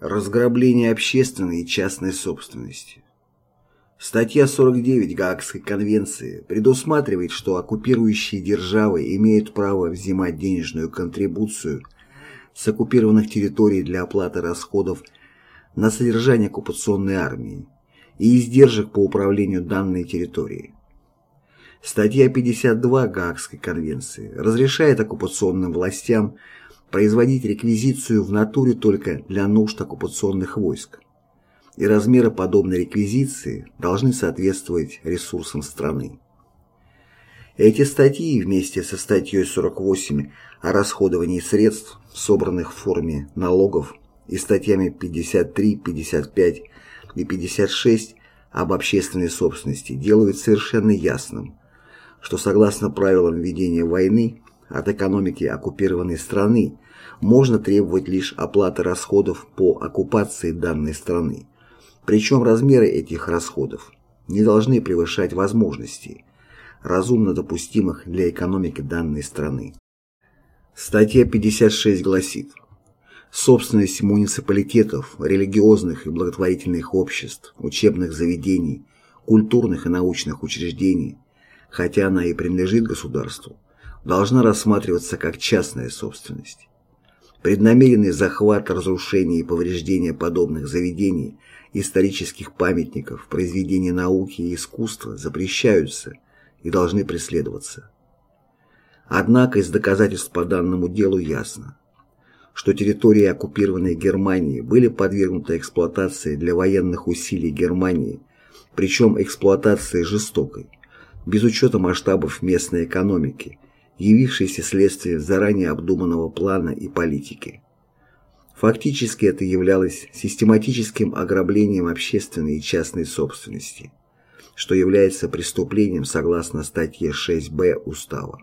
Разграбление общественной и частной собственности. Статья 49 Гаагской конвенции предусматривает, что оккупирующие державы имеют право взимать денежную контрибуцию с оккупированных территорий для оплаты расходов на содержание оккупационной армии и издержек по управлению данной территорией. Статья 52 Гаагской конвенции разрешает оккупационным властям производить реквизицию в натуре только для нужд оккупационных войск. И размеры подобной реквизиции должны соответствовать ресурсам страны. Эти статьи вместе со статьей 48 о расходовании средств, собранных в форме налогов, и статьями 53, 55 и 56 об общественной собственности делают совершенно ясным, что согласно правилам ведения войны от экономики оккупированной страны можно требовать лишь оплаты расходов по оккупации данной страны. Причем размеры этих расходов не должны превышать возможностей, разумно допустимых для экономики данной страны. Статья 56 гласит Собственность муниципалитетов, религиозных и благотворительных обществ, учебных заведений, культурных и научных учреждений, хотя она и принадлежит государству, должна рассматриваться как частная собственность. Преднамеренный захват, разрушение и повреждение подобных заведений, исторических памятников, произведений науки и искусства запрещаются и должны преследоваться. Однако из доказательств по данному делу ясно, что территории оккупированной Германии были подвергнуты эксплуатации для военных усилий Германии, причем эксплуатации жестокой, без учета масштабов местной экономики, явившейся следствием заранее обдуманного плана и политики. Фактически это являлось систематическим ограблением общественной и частной собственности, что является преступлением согласно статье 6б Устава.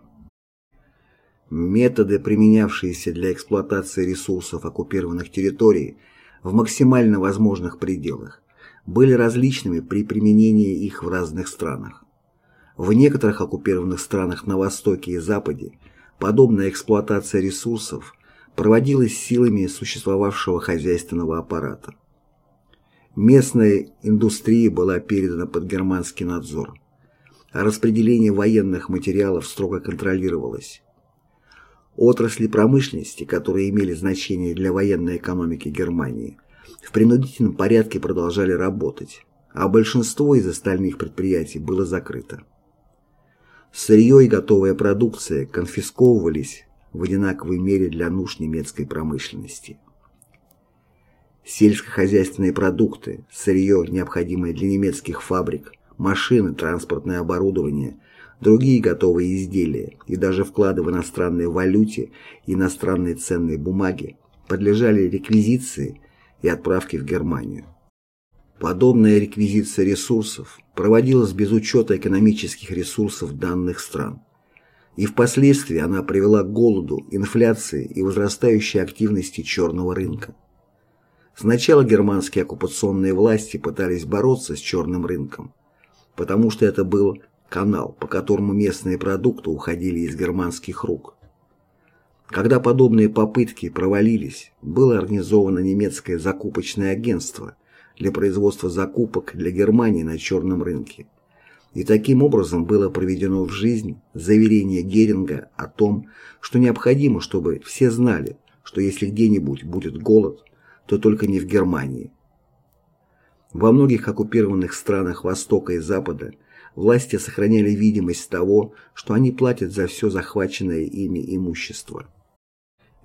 Методы, применявшиеся для эксплуатации ресурсов оккупированных территорий в максимально возможных пределах, были различными при применении их в разных странах. В некоторых оккупированных странах на Востоке и Западе подобная эксплуатация ресурсов проводилась силами существовавшего хозяйственного аппарата. Местная индустрия была передана под германский надзор, а распределение военных материалов строго контролировалось. Отрасли промышленности, которые имели значение для военной экономики Германии, в принудительном порядке продолжали работать, а большинство из остальных предприятий было закрыто. Сырье и готовая продукция конфисковывались в одинаковой мере для нужд немецкой промышленности. Сельскохозяйственные продукты, сырье, необходимое для немецких фабрик, машины, транспортное оборудование, другие готовые изделия и даже вклады в иностранной валюте и иностранные ценные бумаги подлежали реквизиции и отправке в Германию. Подобная реквизиция ресурсов проводилась без учета экономических ресурсов данных стран. И впоследствии она привела к голоду, инфляции и возрастающей активности черного рынка. Сначала германские оккупационные власти пытались бороться с черным рынком, потому что это был канал, по которому местные продукты уходили из германских рук. Когда подобные попытки провалились, было организовано немецкое закупочное агентство – для производства закупок для Германии на черном рынке. И таким образом было проведено в жизнь заверение Геринга о том, что необходимо, чтобы все знали, что если где-нибудь будет голод, то только не в Германии. Во многих оккупированных странах Востока и Запада власти сохраняли видимость того, что они платят за все захваченное ими имущество.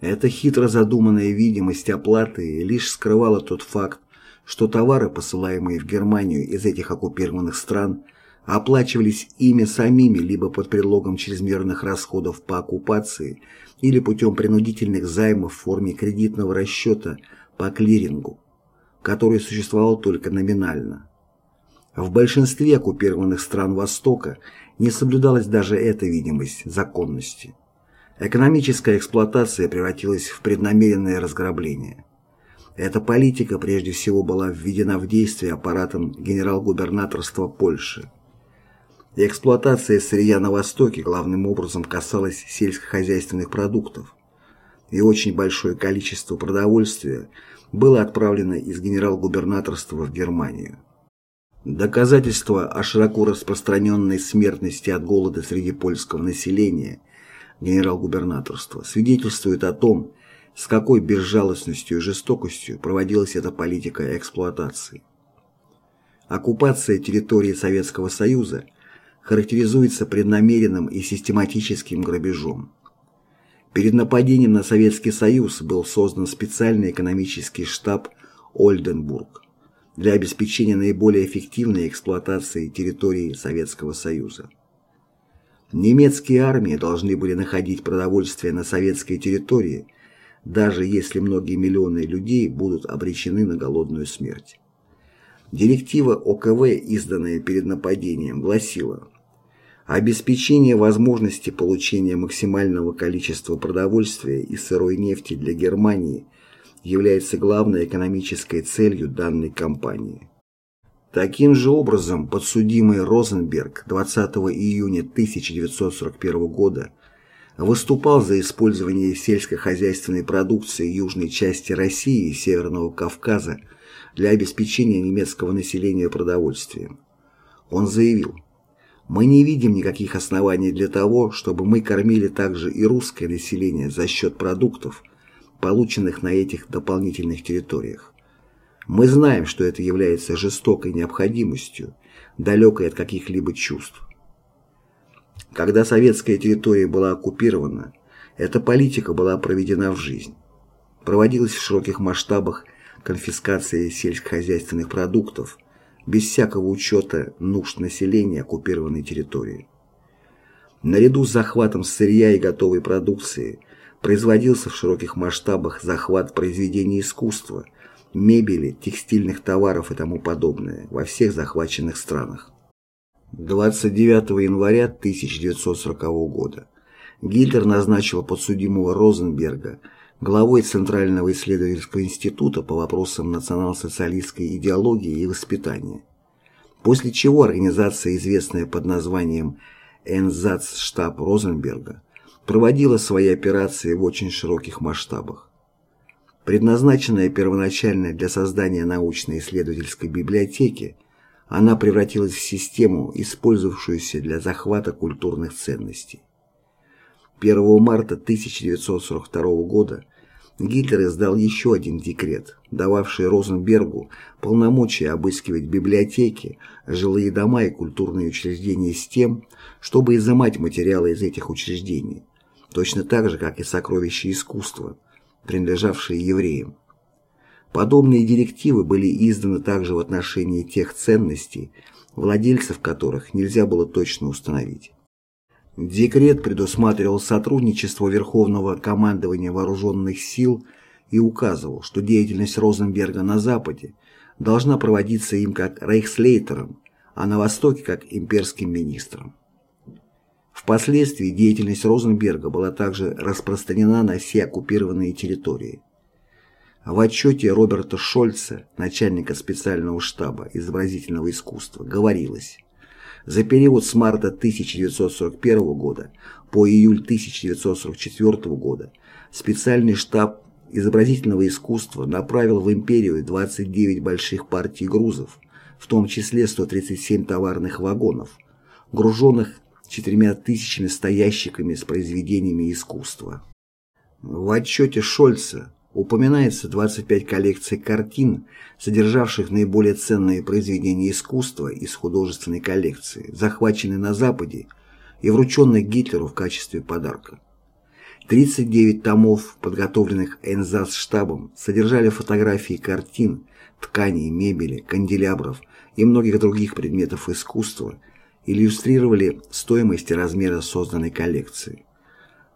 Эта хитро задуманная видимость оплаты лишь скрывала тот факт, что товары, посылаемые в Германию из этих оккупированных стран, оплачивались ими самими либо под предлогом чрезмерных расходов по оккупации или путем принудительных займов в форме кредитного расчета по клирингу, который существовал только номинально. В большинстве оккупированных стран Востока не соблюдалась даже эта видимость законности. Экономическая эксплуатация превратилась в преднамеренное разграбление. Эта политика прежде всего была введена в действие аппаратом генерал-губернаторства Польши. Эксплуатация сырья на Востоке главным образом касалась сельскохозяйственных продуктов. и очень большое количество продовольствия было отправлено из генерал-губернаторства в Германию. Доказательства о широко распространенной смертности от голода среди польского населения генерал-губернаторства свидетельствуют о том, с какой безжалостностью и жестокостью проводилась эта политика эксплуатации. Оккупация территории Советского Союза характеризуется преднамеренным и систематическим грабежом. Перед нападением на Советский Союз был создан специальный экономический штаб «Ольденбург» для обеспечения наиболее эффективной эксплуатации территории Советского Союза. Немецкие армии должны были находить продовольствие на советской территории, даже если многие миллионы людей будут обречены на голодную смерть. Директива ОКВ, изданная перед нападением, гласила Обеспечение возможности получения максимального количества продовольствия и сырой нефти для Германии является главной экономической целью данной кампании. Таким же образом, подсудимый Розенберг 20 июня 1941 года выступал за использование сельскохозяйственной продукции южной части России и Северного Кавказа для обеспечения немецкого населения продовольствием. Он заявил, «Мы не видим никаких оснований для того, чтобы мы кормили также и русское население за счет продуктов, полученных на этих дополнительных территориях. Мы знаем, что это является жестокой необходимостью, далекой от каких-либо чувств. Когда советская территория была оккупирована, эта политика была проведена в жизнь. Проводилась в широких масштабах конфискации сельскохозяйственных продуктов, без всякого учета нужд населения оккупированной территории. Наряду с захватом сырья и готовой продукции производился в широких масштабах захват произведений искусства, мебели, текстильных товаров и тому подобное во всех захваченных странах. 29 января 1940 года Гитлер назначил подсудимого Розенберга главой Центрального исследовательского института по вопросам национал-социалистской идеологии и воспитания. После чего организация, известная под названием «Энзацштаб Розенберга», проводила свои операции в очень широких масштабах. Предназначенная первоначально для создания научно-исследовательской библиотеки, она превратилась в систему, использовавшуюся для захвата культурных ценностей. 1 марта 1942 года Гитлер издал еще один декрет, дававший Розенбергу полномочия обыскивать библиотеки, жилые дома и культурные учреждения с тем, чтобы изымать материалы из этих учреждений, точно так же, как и сокровища искусства, принадлежавшие евреям. Подобные директивы были изданы также в отношении тех ценностей, владельцев которых нельзя было точно установить. Декрет предусматривал сотрудничество Верховного командования вооруженных сил и указывал, что деятельность Розенберга на Западе должна проводиться им как рейхслейтером, а на Востоке как имперским министром. Впоследствии деятельность Розенберга была также распространена на все оккупированные территории. В отчете Роберта Шольца, начальника специального штаба изобразительного искусства, говорилось за период с марта 1941 года по июль 1944 года специальный штаб изобразительного искусства направил в империю 29 больших партий грузов, в том числе 137 товарных вагонов, груженных четырьмя тысячами стоящиками с произведениями искусства. В отчете Шольца упоминается 25 коллекций картин, содержавших наиболее ценные произведения искусства из художественной коллекции, захваченные на Западе и врученных Гитлеру в качестве подарка. 39 томов, подготовленных Энзас-штабом, содержали фотографии картин, тканей, мебели, канделябров и многих других предметов искусства, иллюстрировали стоимость и размеры созданной коллекции.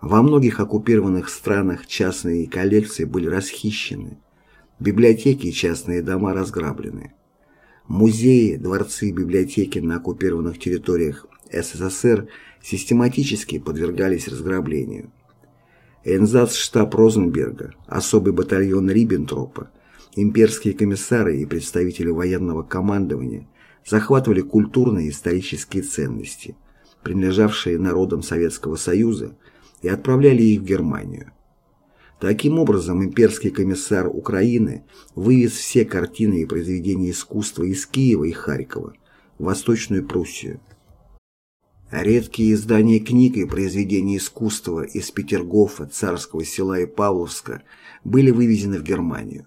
Во многих оккупированных странах частные коллекции были расхищены, библиотеки и частные дома разграблены. Музеи, дворцы и библиотеки на оккупированных территориях СССР систематически подвергались разграблению. Энзац-штаб Розенберга, особый батальон Риббентропа, имперские комиссары и представители военного командования захватывали культурные и исторические ценности, принадлежавшие народам Советского Союза, и отправляли их в Германию. Таким образом, имперский комиссар Украины вывез все картины и произведения искусства из Киева и Харькова в Восточную Пруссию. Редкие издания книг и произведений искусства из Петергофа, Царского села и Павловска были вывезены в Германию.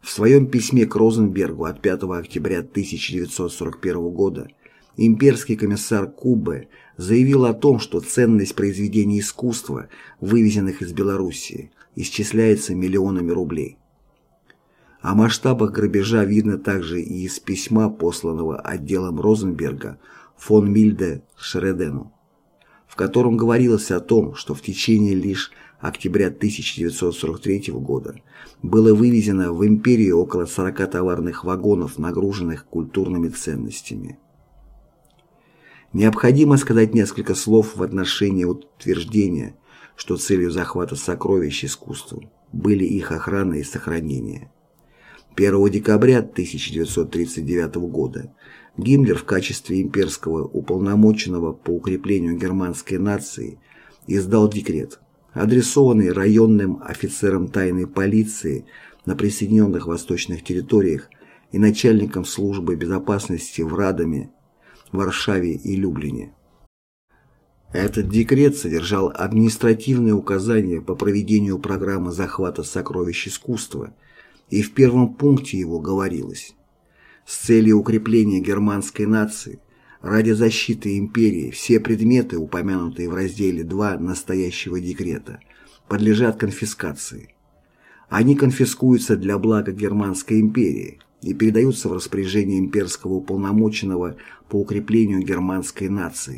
В своем письме к Розенбергу от 5 октября 1941 года имперский комиссар Кубе заявил о том, что ценность произведений искусства, вывезенных из Белоруссии, исчисляется миллионами рублей. О масштабах грабежа видно также и из письма, посланного отделом Розенберга фон Мильде Шредену, в котором говорилось о том, что в течение лишь октября 1943 года было вывезено в империю около 40 товарных вагонов, нагруженных культурными ценностями. Необходимо сказать несколько слов в отношении утверждения, что целью захвата сокровищ искусства были их охрана и сохранение. 1 декабря 1939 года Гиммлер в качестве имперского уполномоченного по укреплению германской нации издал декрет, адресованный районным офицерам тайной полиции на присоединенных восточных территориях и начальникам службы безопасности в Радоме, Варшаве и Люблине. Этот декрет содержал административные указания по проведению программы захвата сокровищ искусства, и в первом пункте его говорилось «С целью укрепления германской нации ради защиты империи все предметы, упомянутые в разделе 2 настоящего декрета, подлежат конфискации. Они конфискуются для блага Германской империи и передаются в распоряжение имперского уполномоченного по укреплению германской нации,